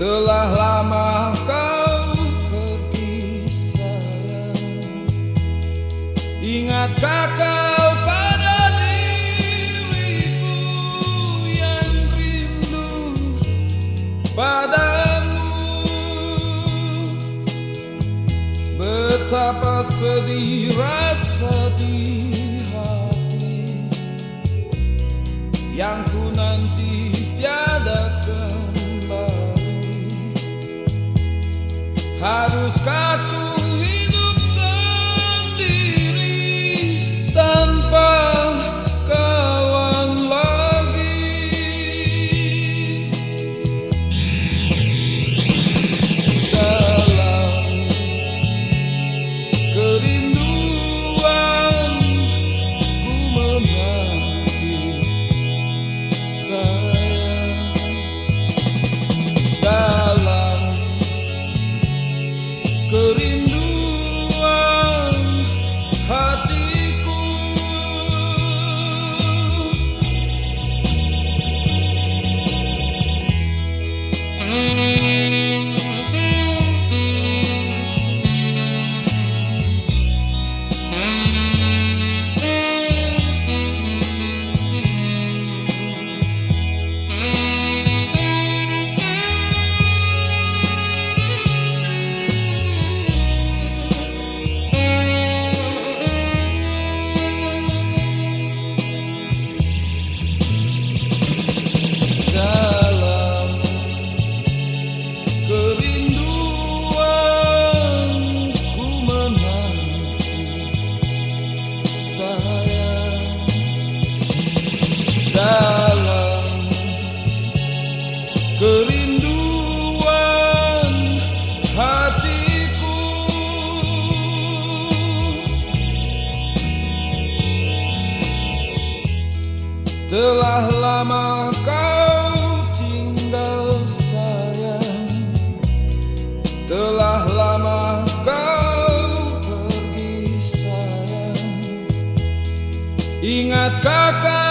Telah lama kau pergi sayang. Ingatkah kau Betapa sedih rasa di hati. Yang ku nanti tiada kembali. Haruskah telah lama kau tinggal sayang. Telah lama kau pergi sayang. Ingatkah kau